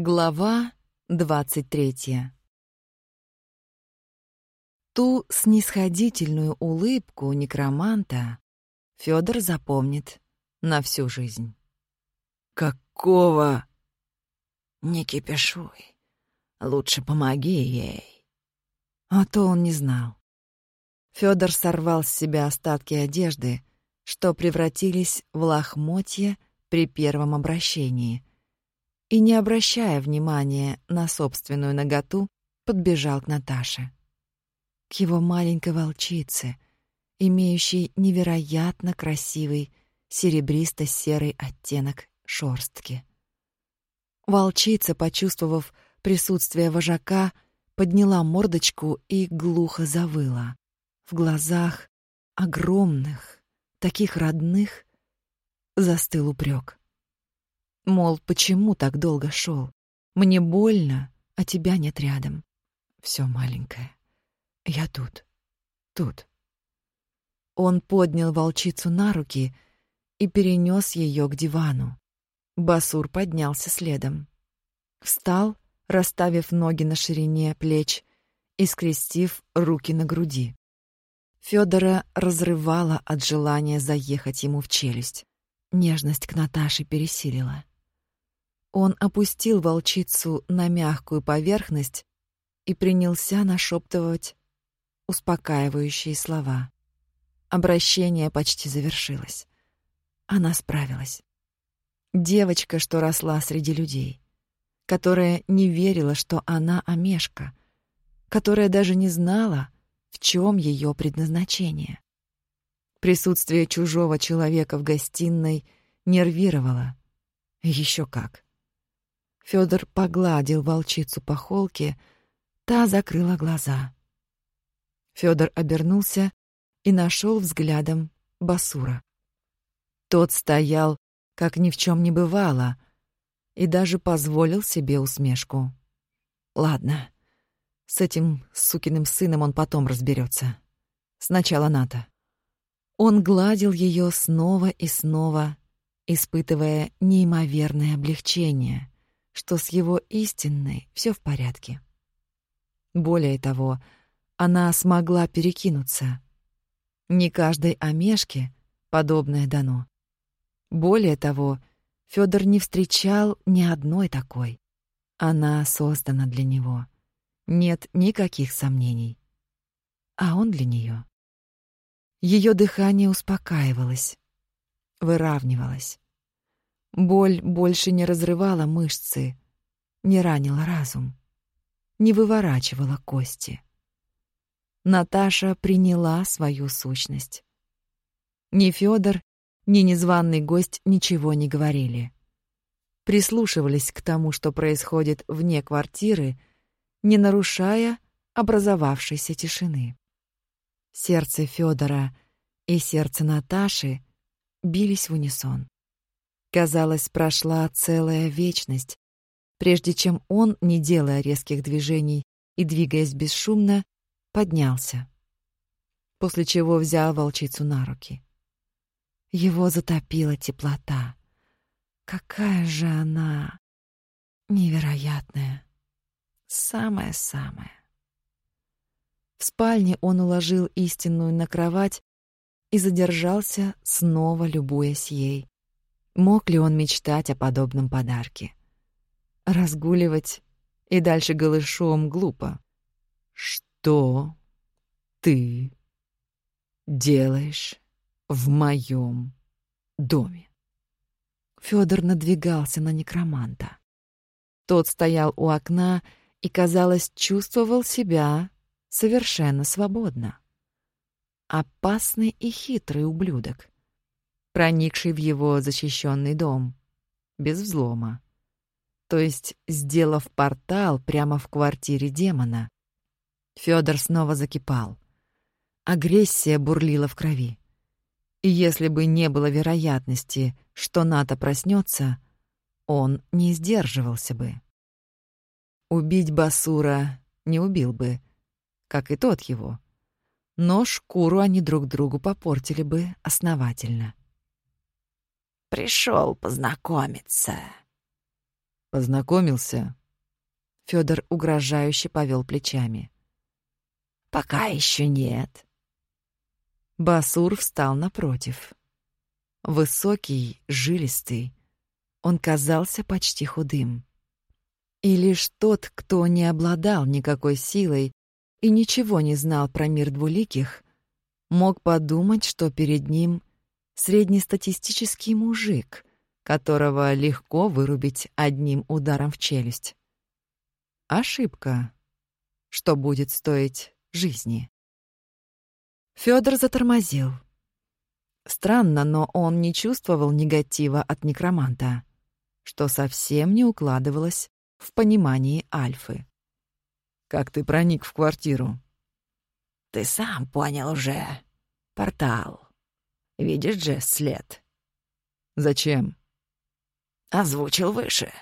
Глава двадцать третья. Ту снисходительную улыбку некроманта Фёдор запомнит на всю жизнь. «Какого?» «Не кипишуй. Лучше помоги ей». А то он не знал. Фёдор сорвал с себя остатки одежды, что превратились в лохмотья при первом обращении, и, не обращая внимания на собственную наготу, подбежал к Наташе. К его маленькой волчице, имеющей невероятно красивый серебристо-серый оттенок шорстки. Волчица, почувствовав присутствие вожака, подняла мордочку и глухо завыла. В глазах огромных, таких родных, застыл упрек. Мол, почему так долго шел? Мне больно, а тебя нет рядом. Все маленькое. Я тут. Тут. Он поднял волчицу на руки и перенес ее к дивану. Басур поднялся следом. Встал, расставив ноги на ширине плеч и скрестив руки на груди. Федора разрывало от желания заехать ему в челюсть. Нежность к Наташе пересилила. Он опустил волчицу на мягкую поверхность и принялся нашептывать успокаивающие слова. Обращение почти завершилось. Она справилась. Девочка, что росла среди людей, которая не верила, что она Амешка, которая даже не знала, в чем ее предназначение. Присутствие чужого человека в гостиной нервировало. Еще как. Федор погладил волчицу по холке, та закрыла глаза. Федор обернулся и нашел взглядом Басура. Тот стоял как ни в чем не бывало, и даже позволил себе усмешку. Ладно, с этим сукиным сыном он потом разберется. Сначала Ната. Он гладил ее снова и снова, испытывая неимоверное облегчение, что с его истинной все в порядке. Более того, она смогла перекинуться. Не каждой омешке подобное дано. Более того, Федор не встречал ни одной такой. Она создана для него. Нет никаких сомнений. А он для нее. Ее дыхание успокаивалось, выравнивалось. Боль больше не разрывала мышцы, не ранила разум, не выворачивала кости. Наташа приняла свою сущность. Ни Федор, ни незваный гость ничего не говорили. Прислушивались к тому, что происходит вне квартиры, не нарушая образовавшейся тишины. Сердце Федора и сердце Наташи бились в унисон. Казалось, прошла целая вечность, прежде чем он, не делая резких движений и двигаясь бесшумно, поднялся, после чего взял волчицу на руки. Его затопила теплота. Какая же она невероятная. Самая-самая. В спальне он уложил истинную на кровать и задержался, снова любуясь ей. Мог ли он мечтать о подобном подарке? Разгуливать и дальше голышом глупо. Что ты делаешь в моем доме. Федор надвигался на некроманта. Тот стоял у окна и, казалось, чувствовал себя совершенно свободно. Опасный и хитрый ублюдок, проникший в его защищенный дом, без взлома. То есть, сделав портал прямо в квартире демона. Федор снова закипал. Агрессия бурлила в крови. И если бы не было вероятности, что НАТО проснется, он не сдерживался бы. Убить Басура не убил бы, как и тот его. Но шкуру они друг другу попортили бы основательно. Пришел познакомиться. Познакомился. Федор угрожающе повел плечами. Пока еще нет. Басур встал напротив. Высокий, жилистый, он казался почти худым. И лишь тот, кто не обладал никакой силой и ничего не знал про мир двуликих, мог подумать, что перед ним среднестатистический мужик, которого легко вырубить одним ударом в челюсть. Ошибка, что будет стоить жизни. Фёдор затормозил. Странно, но он не чувствовал негатива от некроманта, что совсем не укладывалось в понимании Альфы. «Как ты проник в квартиру?» «Ты сам понял уже. Портал. Видишь же след?» «Зачем?» «Озвучил выше.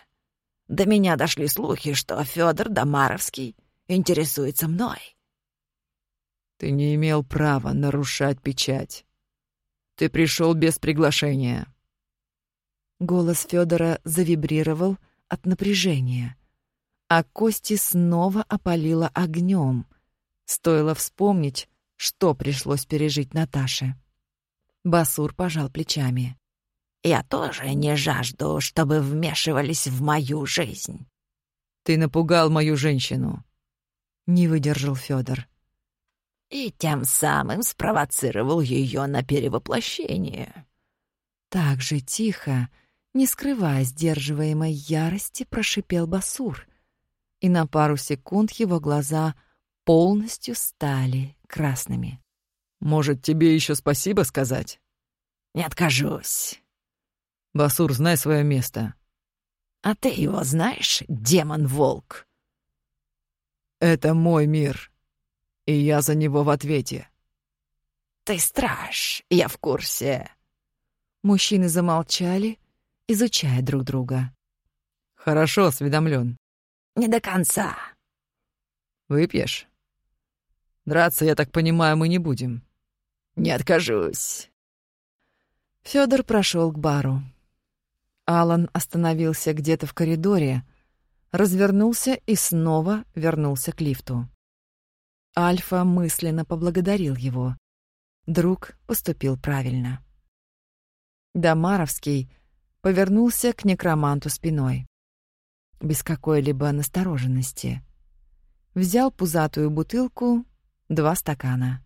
До меня дошли слухи, что Фёдор Домаровский интересуется мной». «Ты не имел права нарушать печать. Ты пришел без приглашения». Голос Федора завибрировал от напряжения, а кости снова опалило огнем. Стоило вспомнить, что пришлось пережить Наташе. Басур пожал плечами. «Я тоже не жажду, чтобы вмешивались в мою жизнь». «Ты напугал мою женщину», — не выдержал Федор и тем самым спровоцировал ее на перевоплощение. Так же тихо, не скрывая сдерживаемой ярости, прошипел Басур, и на пару секунд его глаза полностью стали красными. «Может, тебе еще спасибо сказать?» «Не откажусь». «Басур, знай свое место». «А ты его знаешь, демон-волк?» «Это мой мир», и я за него в ответе. Ты страж, я в курсе. Мужчины замолчали, изучая друг друга. Хорошо осведомлен. Не до конца. Выпьешь? Драться, я так понимаю, мы не будем. Не откажусь. Фёдор прошел к бару. Алан остановился где-то в коридоре, развернулся и снова вернулся к лифту. Альфа мысленно поблагодарил его. Друг поступил правильно. Домаровский повернулся к некроманту спиной. Без какой-либо настороженности. Взял пузатую бутылку, два стакана.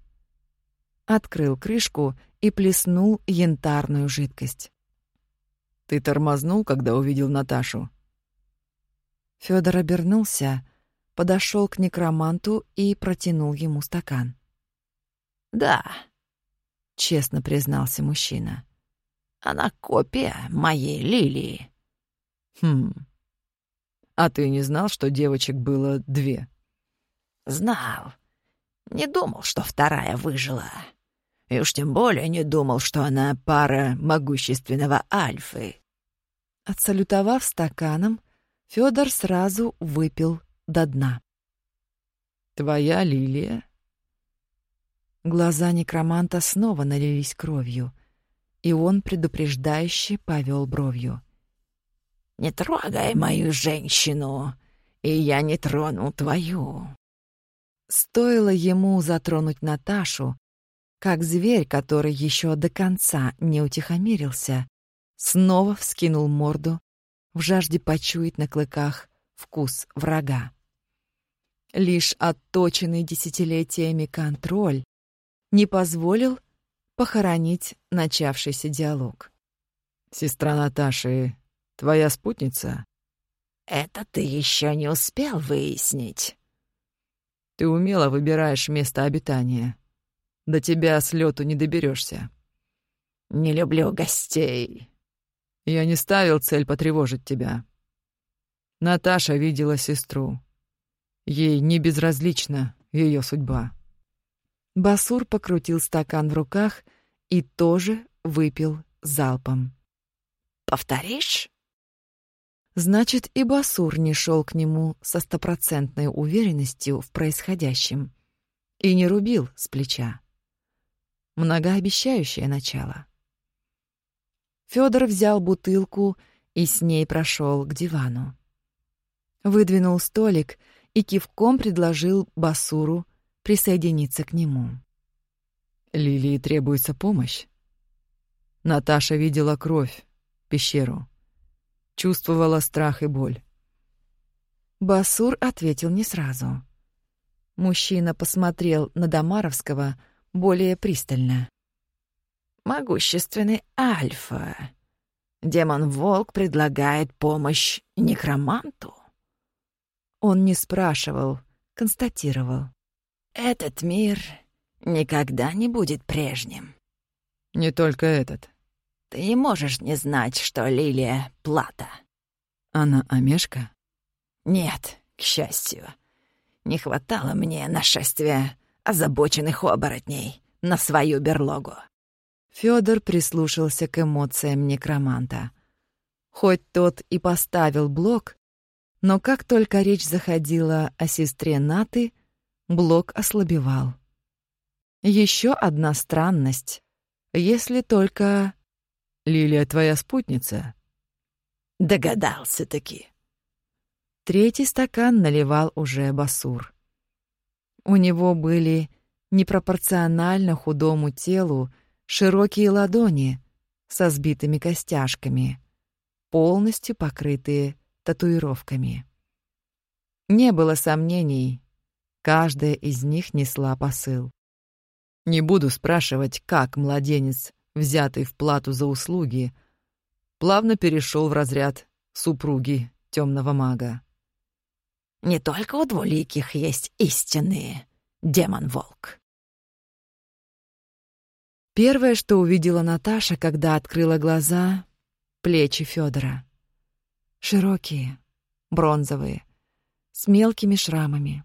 Открыл крышку и плеснул янтарную жидкость. «Ты тормознул, когда увидел Наташу?» Фёдор обернулся, подошел к некроманту и протянул ему стакан. «Да», — честно признался мужчина. «Она копия моей лилии». «Хм. А ты не знал, что девочек было две?» «Знал. Не думал, что вторая выжила. И уж тем более не думал, что она пара могущественного Альфы». Отсалютовав стаканом, Фёдор сразу выпил до дна. «Твоя лилия?» Глаза некроманта снова налились кровью, и он предупреждающе повел бровью. «Не трогай мою женщину, и я не трону твою». Стоило ему затронуть Наташу, как зверь, который еще до конца не утихомирился, снова вскинул морду в жажде почуять на клыках вкус врага. Лишь отточенный десятилетиями контроль не позволил похоронить начавшийся диалог. «Сестра Наташи, твоя спутница?» «Это ты еще не успел выяснить». «Ты умело выбираешь место обитания. До тебя с лету не доберешься. «Не люблю гостей». «Я не ставил цель потревожить тебя. Наташа видела сестру. Ей не безразлична ее судьба. Басур покрутил стакан в руках и тоже выпил залпом. «Повторишь?» Значит, и Басур не шел к нему со стопроцентной уверенностью в происходящем и не рубил с плеча. Многообещающее начало. Федор взял бутылку и с ней прошел к дивану. Выдвинул столик и кивком предложил Басуру присоединиться к нему. Лилии требуется помощь. Наташа видела кровь, пещеру. Чувствовала страх и боль. Басур ответил не сразу. Мужчина посмотрел на Домаровского более пристально. «Могущественный Альфа. Демон-волк предлагает помощь некроманту?» Он не спрашивал, констатировал. «Этот мир никогда не будет прежним». «Не только этот». «Ты не можешь не знать, что Лилия — плата». «Она Амешка?» «Нет, к счастью. Не хватало мне нашествия озабоченных оборотней на свою берлогу». Фёдор прислушался к эмоциям некроманта. Хоть тот и поставил блок, но как только речь заходила о сестре Наты, блок ослабевал. Еще одна странность. Если только... «Лилия твоя спутница?» Догадался-таки. Третий стакан наливал уже Басур. У него были непропорционально худому телу широкие ладони со сбитыми костяшками, полностью покрытые татуировками. Не было сомнений, каждая из них несла посыл. Не буду спрашивать, как младенец, взятый в плату за услуги, плавно перешел в разряд супруги темного мага. Не только у двуликих есть истинные демон-волк. Первое, что увидела Наташа, когда открыла глаза — плечи Федора. Широкие, бронзовые, с мелкими шрамами.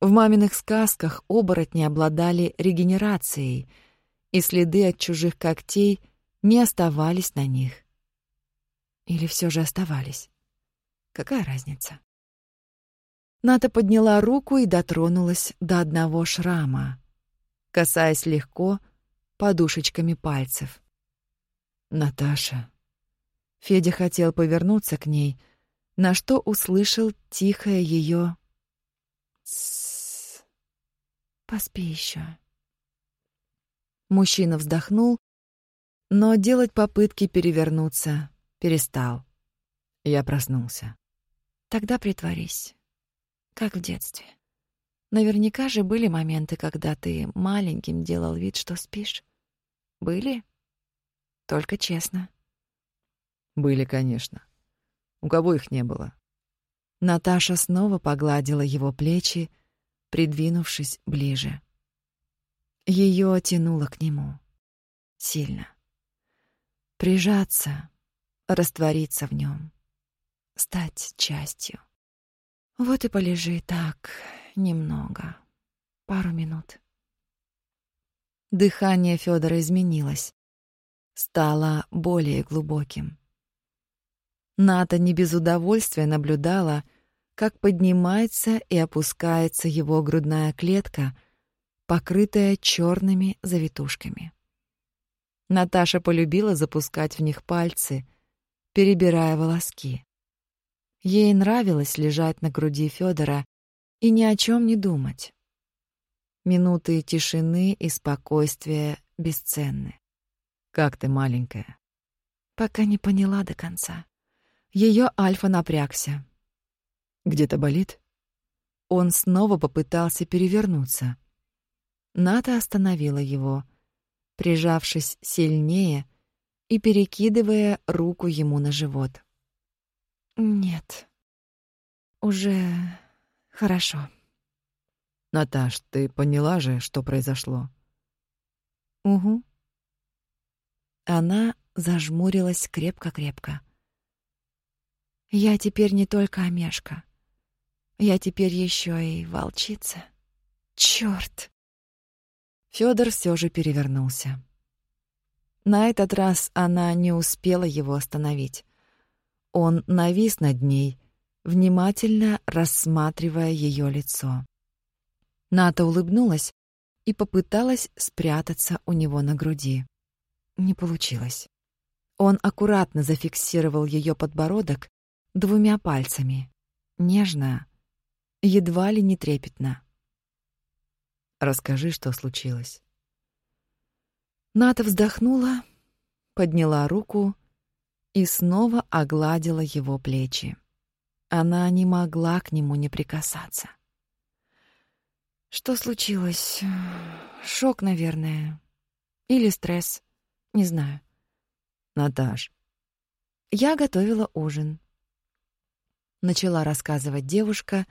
В маминых сказках оборотни обладали регенерацией, и следы от чужих когтей не оставались на них. Или все же оставались? Какая разница? Ната подняла руку и дотронулась до одного шрама, касаясь легко подушечками пальцев. «Наташа», Федя хотел повернуться к ней, на что услышал тихое ее «Тссс, поспи еще». Мужчина вздохнул, но делать попытки перевернуться перестал. Я проснулся. Тогда притворись, как в детстве. Наверняка же были моменты, когда ты маленьким делал вид, что спишь. Были? Только честно. Были, конечно. У кого их не было? Наташа снова погладила его плечи, придвинувшись ближе. Ее тянуло к нему. Сильно. Прижаться, раствориться в нем, стать частью. Вот и полежи так немного, пару минут. Дыхание Федора изменилось, стало более глубоким. Ната не без удовольствия наблюдала, как поднимается и опускается его грудная клетка, покрытая черными завитушками. Наташа полюбила запускать в них пальцы, перебирая волоски. Ей нравилось лежать на груди Федора и ни о чем не думать. Минуты тишины и спокойствия бесценны. Как ты маленькая. Пока не поняла до конца. Ее Альфа напрягся. Где-то болит? Он снова попытался перевернуться. Ната остановила его, прижавшись сильнее и перекидывая руку ему на живот. Нет. Уже хорошо. Наташ, ты поняла же, что произошло? Угу. Она зажмурилась крепко-крепко. Я теперь не только Омешка. Я теперь еще и волчица. Черт! Федор все же перевернулся. На этот раз она не успела его остановить. Он навис над ней, внимательно рассматривая ее лицо. Ната улыбнулась и попыталась спрятаться у него на груди. Не получилось. Он аккуратно зафиксировал ее подбородок двумя пальцами. нежно, едва ли не трепетно. «Расскажи, что случилось». Ната вздохнула, подняла руку и снова огладила его плечи. Она не могла к нему не прикасаться. Что случилось? Шок, наверное. Или стресс. Не знаю. Наташ. Я готовила ужин. Начала рассказывать девушка,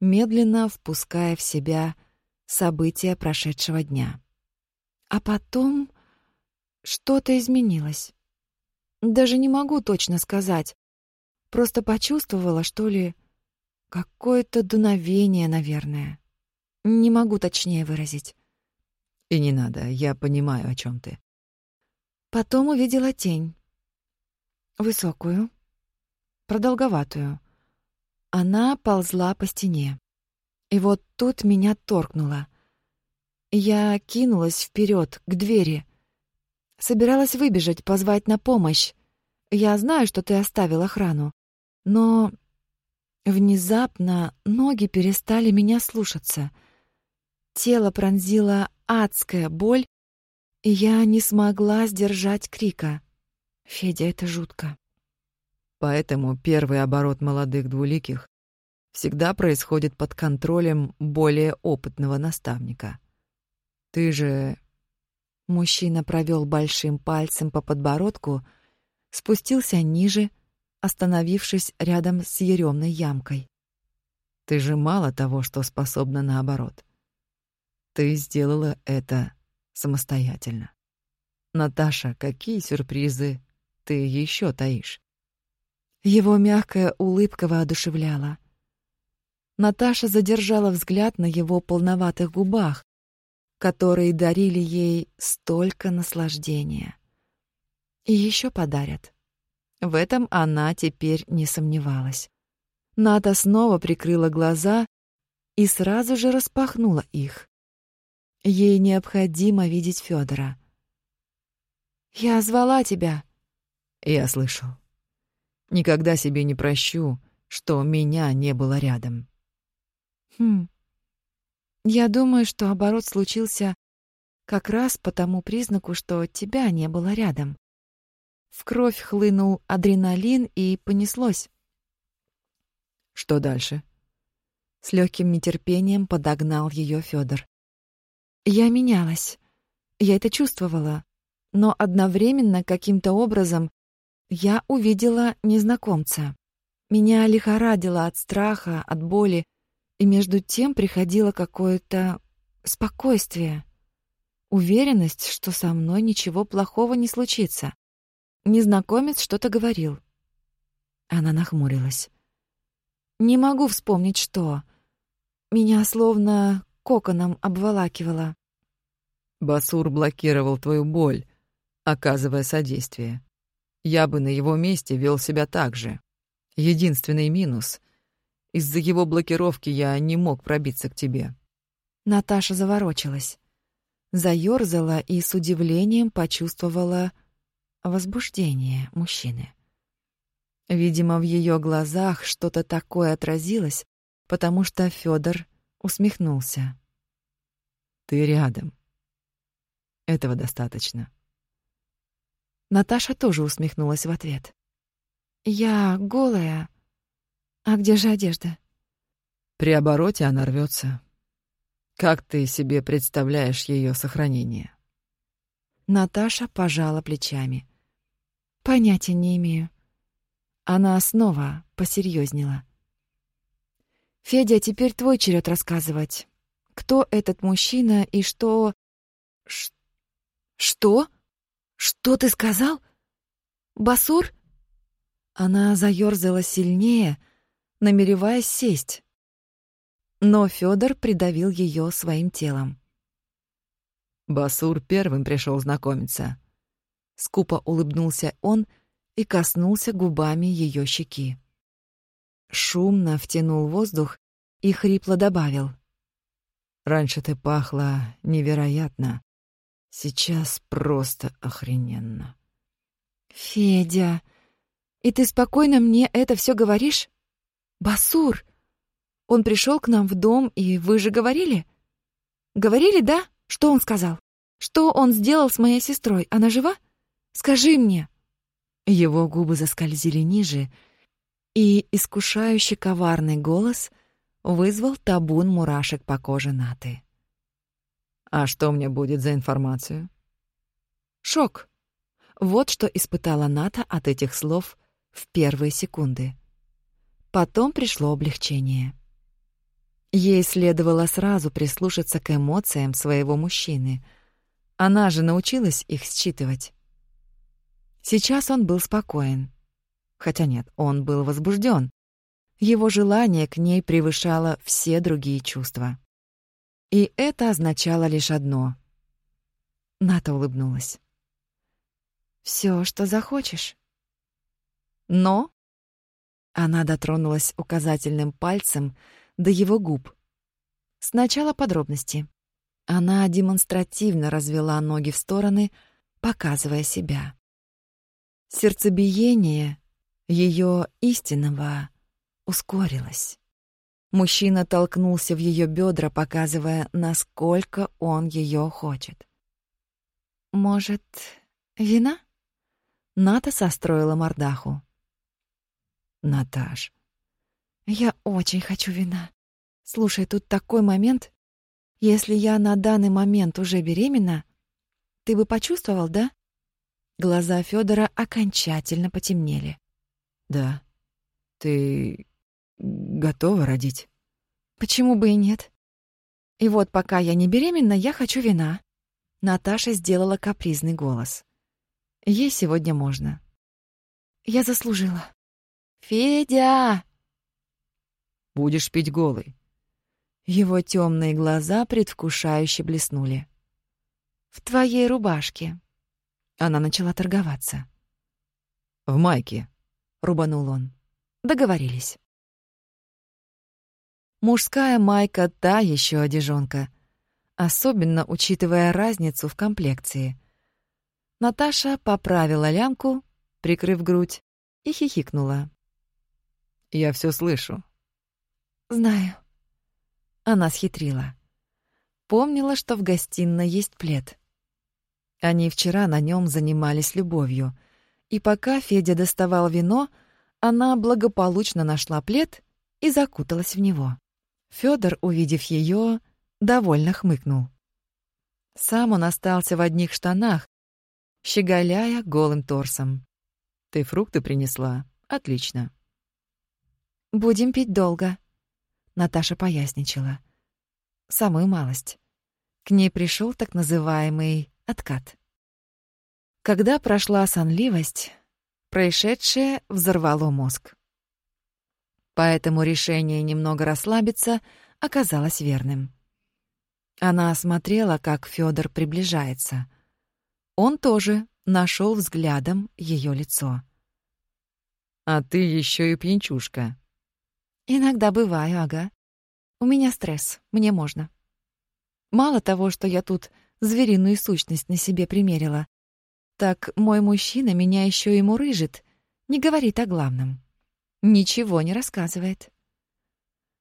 медленно впуская в себя события прошедшего дня. А потом что-то изменилось. Даже не могу точно сказать. Просто почувствовала, что ли, какое-то дуновение, наверное. Не могу точнее выразить. И не надо, я понимаю, о чем ты. Потом увидела тень. Высокую, продолговатую. Она ползла по стене. И вот тут меня торкнуло. Я кинулась вперед к двери. Собиралась выбежать, позвать на помощь. Я знаю, что ты оставил охрану. Но внезапно ноги перестали меня слушаться. Тело пронзила адская боль, и я не смогла сдержать крика. Федя, это жутко. Поэтому первый оборот молодых двуликих всегда происходит под контролем более опытного наставника. Ты же... Мужчина провел большим пальцем по подбородку, спустился ниже, остановившись рядом с еремной ямкой. Ты же мало того, что способна наоборот. Ты сделала это самостоятельно. Наташа, какие сюрпризы ты еще таишь? Его мягкая улыбка воодушевляла. Наташа задержала взгляд на его полноватых губах, которые дарили ей столько наслаждения. И еще подарят. В этом она теперь не сомневалась. Ната снова прикрыла глаза и сразу же распахнула их. Ей необходимо видеть Федора. «Я звала тебя», я слышал. Никогда себе не прощу, что меня не было рядом. Хм. Я думаю, что оборот случился как раз по тому признаку, что тебя не было рядом. В кровь хлынул адреналин и понеслось. Что дальше? С легким нетерпением подогнал ее Федор. Я менялась. Я это чувствовала, но одновременно каким-то образом я увидела незнакомца. Меня лихорадило от страха, от боли, и между тем приходило какое-то спокойствие, уверенность, что со мной ничего плохого не случится. Незнакомец что-то говорил. Она нахмурилась. Не могу вспомнить, что. Меня словно коконом обволакивало. Басур блокировал твою боль, оказывая содействие. Я бы на его месте вел себя так же. Единственный минус — из-за его блокировки я не мог пробиться к тебе. Наташа заворочилась, заёрзала и с удивлением почувствовала возбуждение мужчины. Видимо, в ее глазах что-то такое отразилось, потому что Федор усмехнулся. «Ты рядом. Этого достаточно». Наташа тоже усмехнулась в ответ. «Я голая. А где же одежда?» «При обороте она рвется. Как ты себе представляешь ее сохранение?» Наташа пожала плечами. «Понятия не имею». Она снова посерьезнела. «Федя, теперь твой черед рассказывать. Кто этот мужчина и что...» Ш... «Что?» «Что ты сказал? Басур?» Она заёрзала сильнее, намереваясь сесть. Но Фёдор придавил её своим телом. Басур первым пришел знакомиться. Скупо улыбнулся он и коснулся губами её щеки. Шумно втянул воздух и хрипло добавил. «Раньше ты пахла невероятно. Сейчас просто охрененно. Федя, и ты спокойно мне это все говоришь? «Басур! Он пришел к нам в дом, и вы же говорили?» «Говорили, да? Что он сказал? Что он сделал с моей сестрой? Она жива? Скажи мне!» Его губы заскользили ниже, и искушающий коварный голос вызвал табун мурашек по коже Наты. «А что мне будет за информацию?» «Шок!» Вот что испытала Ната от этих слов в первые секунды. Потом пришло облегчение. Ей следовало сразу прислушаться к эмоциям своего мужчины. Она же научилась их считывать. Сейчас он был спокоен. Хотя нет, он был возбужден. Его желание к ней превышало все другие чувства. И это означало лишь одно. Ната улыбнулась. Все, что захочешь. Но она дотронулась указательным пальцем до его губ. Сначала подробности. Она демонстративно развела ноги в стороны, показывая себя. Сердцебиение ее истинного ускорилось. Мужчина толкнулся в ее бедра, показывая, насколько он ее хочет. «Может, вина?» Ната состроила мордаху. «Наташ, я очень хочу вина. Слушай, тут такой момент. Если я на данный момент уже беременна, ты бы почувствовал, да?» Глаза Федора окончательно потемнели. «Да. Ты готова родить?» «Почему бы и нет? И вот пока я не беременна, я хочу вина». Наташа сделала капризный голос. Ей сегодня можно. Я заслужила. «Федя!» «Будешь пить голый». Его темные глаза предвкушающе блеснули. «В твоей рубашке», она начала торговаться. «В майке», — рубанул он. Договорились. Мужская майка — та еще одежонка, особенно учитывая разницу в комплекции. Наташа поправила лямку, прикрыв грудь, и хихикнула. «Я все слышу». «Знаю». Она схитрила. Помнила, что в гостиной есть плед. Они вчера на нем занимались любовью. И пока Федя доставал вино, она благополучно нашла плед и закуталась в него. Фёдор, увидев её, довольно хмыкнул. Сам он остался в одних штанах, щеголяя голым торсом. «Ты фрукты принесла? Отлично». «Будем пить долго», — Наташа поясничала. «Самую малость». К ней пришел так называемый Откат. Когда прошла сонливость, происшедшее взорвало мозг. Поэтому решение немного расслабиться оказалось верным. Она осмотрела, как Фёдор приближается. Он тоже нашел взглядом ее лицо. «А ты еще и пьянчушка». «Иногда бываю, ага. У меня стресс, мне можно. Мало того, что я тут звериную сущность на себе примерила. Так мой мужчина меня еще и мурыжит, не говорит о главном. Ничего не рассказывает.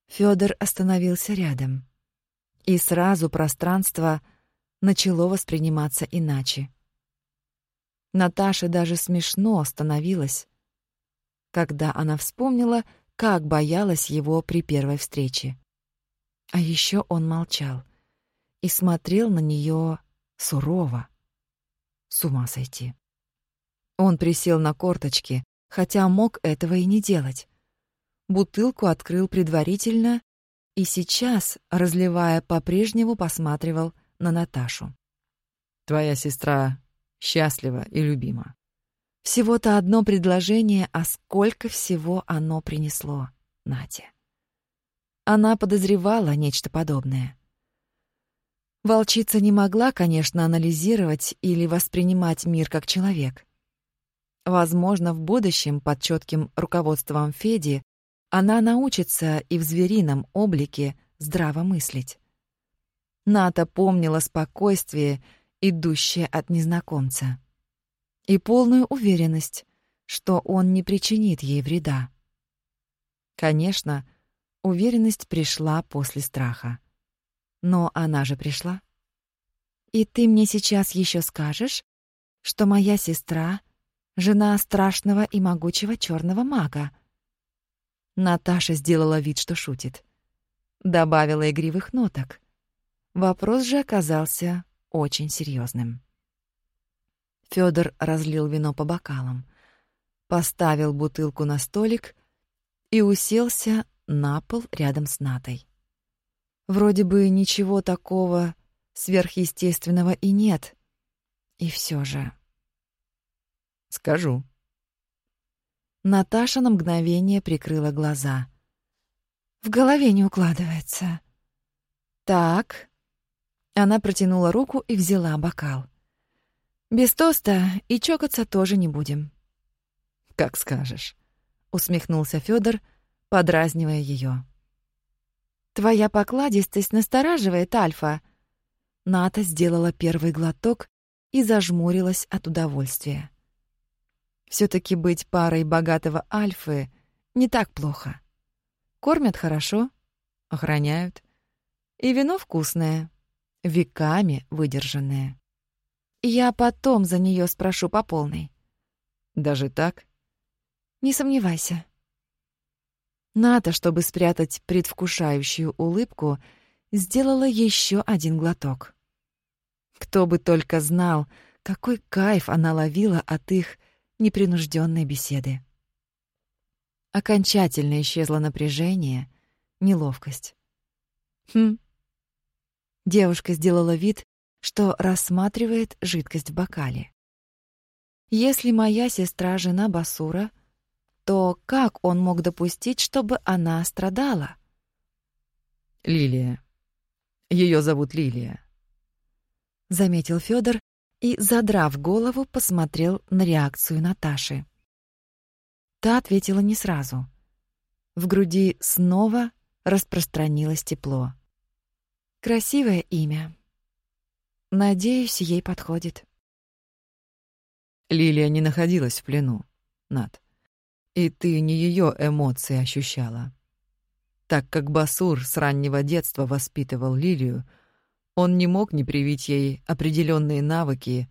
Фёдор остановился рядом. И сразу пространство начало восприниматься иначе. Наташе даже смешно становилось, когда она вспомнила, как боялась его при первой встрече. А еще он молчал — и смотрел на нее сурово. С ума сойти. Он присел на корточки, хотя мог этого и не делать. Бутылку открыл предварительно и сейчас, разливая, по-прежнему посматривал на Наташу. «Твоя сестра счастлива и любима». Всего-то одно предложение, а сколько всего оно принесло Нате. Она подозревала нечто подобное. Волчица не могла, конечно, анализировать или воспринимать мир как человек. Возможно, в будущем, под четким руководством Феди, она научится и в зверином облике здраво мыслить. Ната помнила спокойствие, идущее от незнакомца, и полную уверенность, что он не причинит ей вреда. Конечно, уверенность пришла после страха. Но она же пришла. «И ты мне сейчас еще скажешь, что моя сестра — жена страшного и могучего черного мага?» Наташа сделала вид, что шутит. Добавила игривых ноток. Вопрос же оказался очень серьезным. Федор разлил вино по бокалам, поставил бутылку на столик и уселся на пол рядом с Натой. Вроде бы ничего такого сверхъестественного и нет. И все же... Скажу. Наташа на мгновение прикрыла глаза. В голове не укладывается. Так. Она протянула руку и взяла бокал. Без тоста и чокаться тоже не будем. Как скажешь, усмехнулся Федор, подразнивая ее. Твоя покладистость настораживает, Альфа. Ната сделала первый глоток и зажмурилась от удовольствия. все таки быть парой богатого Альфы не так плохо. Кормят хорошо, охраняют. И вино вкусное, веками выдержанное. Я потом за нее спрошу по полной. Даже так? Не сомневайся. Ната, чтобы спрятать предвкушающую улыбку, сделала еще один глоток. Кто бы только знал, какой кайф она ловила от их непринужденной беседы. Окончательно исчезло напряжение, неловкость. Хм. Девушка сделала вид, что рассматривает жидкость в бокале. Если моя сестра жена Басура — то как он мог допустить, чтобы она страдала? Лилия. Ее зовут Лилия. Заметил Федор и, задрав голову, посмотрел на реакцию Наташи. Та ответила не сразу. В груди снова распространилось тепло. Красивое имя. Надеюсь, ей подходит. Лилия не находилась в плену, Над. И ты не ее эмоции ощущала. Так как Басур с раннего детства воспитывал Лилию, он не мог не привить ей определенные навыки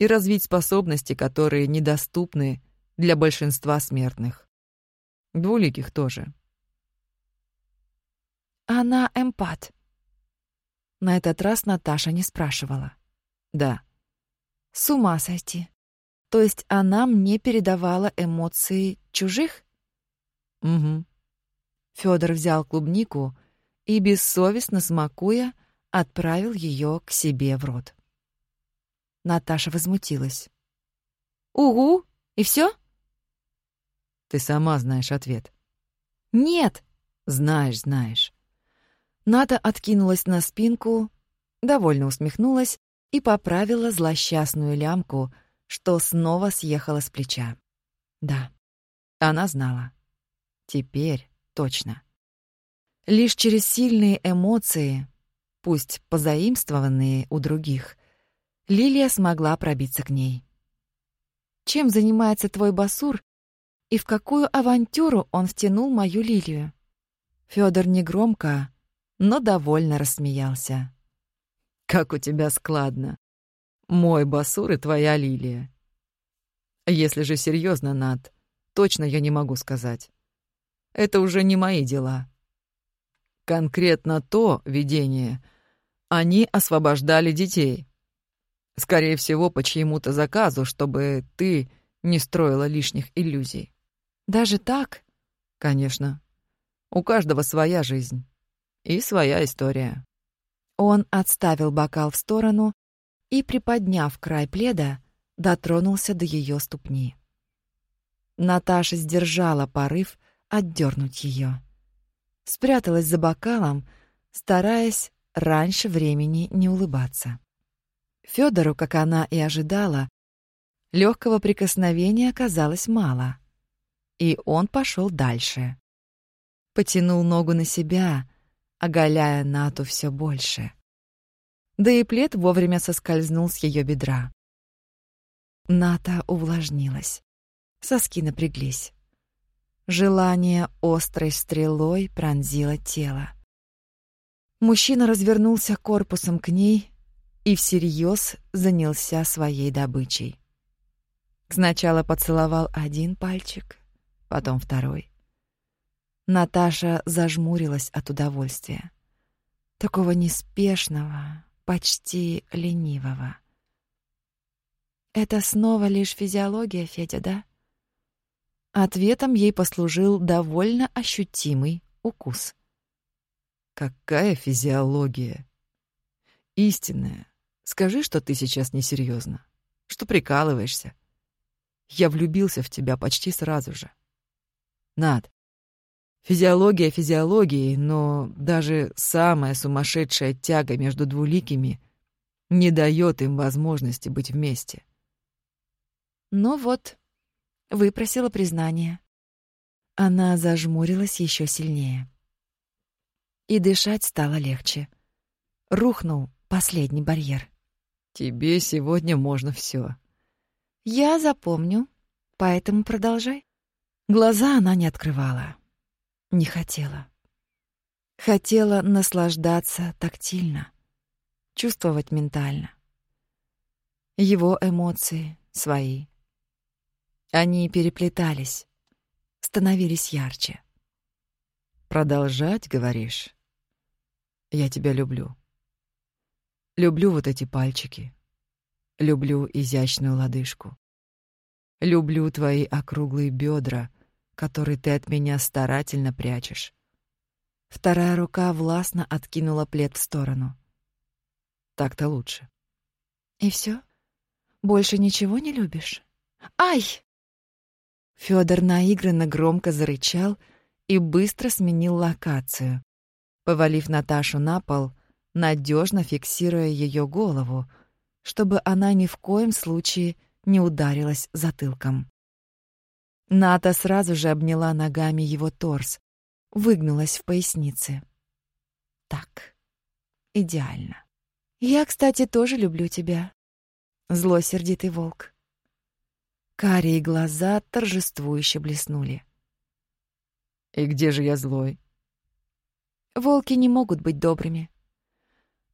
и развить способности, которые недоступны для большинства смертных. Двуликих тоже. Она эмпат. На этот раз Наташа не спрашивала. Да. С ума сойти. То есть она мне передавала эмоции чужих? Угу. Федор взял клубнику и, бессовестно смакуя, отправил ее к себе в рот. Наташа возмутилась. «Угу! И все? Ты сама знаешь ответ. «Нет!» «Знаешь, знаешь». Ната откинулась на спинку, довольно усмехнулась и поправила злосчастную лямку, что снова съехала с плеча. Да, она знала. Теперь точно. Лишь через сильные эмоции, пусть позаимствованные у других, Лилия смогла пробиться к ней. Чем занимается твой басур и в какую авантюру он втянул мою Лилию? Фёдор негромко, но довольно рассмеялся. Как у тебя складно. Мой басур и твоя лилия. Если же серьезно, Над, точно я не могу сказать. Это уже не мои дела. Конкретно то видение они освобождали детей. Скорее всего, по чьему-то заказу, чтобы ты не строила лишних иллюзий. Даже так? Конечно. У каждого своя жизнь и своя история. Он отставил бокал в сторону и, приподняв край пледа, дотронулся до ее ступни. Наташа сдержала порыв отдернуть ее. Спряталась за бокалом, стараясь раньше времени не улыбаться. Федору, как она и ожидала, легкого прикосновения оказалось мало, и он пошел дальше. Потянул ногу на себя, оголяя Нату все больше да и плед вовремя соскользнул с ее бедра. Ната увлажнилась. Соски напряглись. Желание острой стрелой пронзило тело. Мужчина развернулся корпусом к ней и всерьез занялся своей добычей. Сначала поцеловал один пальчик, потом второй. Наташа зажмурилась от удовольствия. Такого неспешного, почти ленивого. «Это снова лишь физиология, Федя, да?» Ответом ей послужил довольно ощутимый укус. «Какая физиология? Истинная. Скажи, что ты сейчас несерьезно, что прикалываешься. Я влюбился в тебя почти сразу же. Над, физиология физиологией, но даже самая сумасшедшая тяга между двуликими не дает им возможности быть вместе. Ну вот, выпросила признание. Она зажмурилась еще сильнее. И дышать стало легче. Рухнул последний барьер. Тебе сегодня можно все. Я запомню, поэтому продолжай. Глаза она не открывала. Не хотела. Хотела наслаждаться тактильно, чувствовать ментально. Его эмоции свои. Они переплетались, становились ярче. Продолжать, говоришь? Я тебя люблю. Люблю вот эти пальчики, Люблю изящную лодыжку. Люблю твои округлые бедра, которые ты от меня старательно прячешь. Вторая рука властно откинула плед в сторону. Так-то лучше. И все? Больше ничего не любишь? Ай! Федор наигранно громко зарычал и быстро сменил локацию, повалив Наташу на пол, надежно фиксируя ее голову, чтобы она ни в коем случае не ударилась затылком. Ната сразу же обняла ногами его торс, выгнулась в пояснице. Так, идеально. Я, кстати, тоже люблю тебя, зло сердитый волк. Карие глаза торжествующе блеснули. И где же я злой? Волки не могут быть добрыми.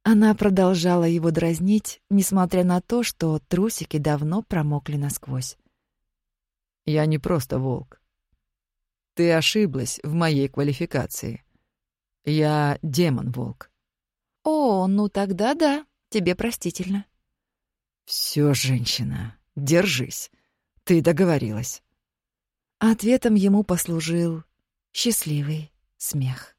Она продолжала его дразнить, несмотря на то, что трусики давно промокли насквозь. «Я не просто волк. Ты ошиблась в моей квалификации. Я демон-волк». «О, ну тогда да, тебе простительно». «Всё, женщина, держись. Ты договорилась». Ответом ему послужил счастливый смех.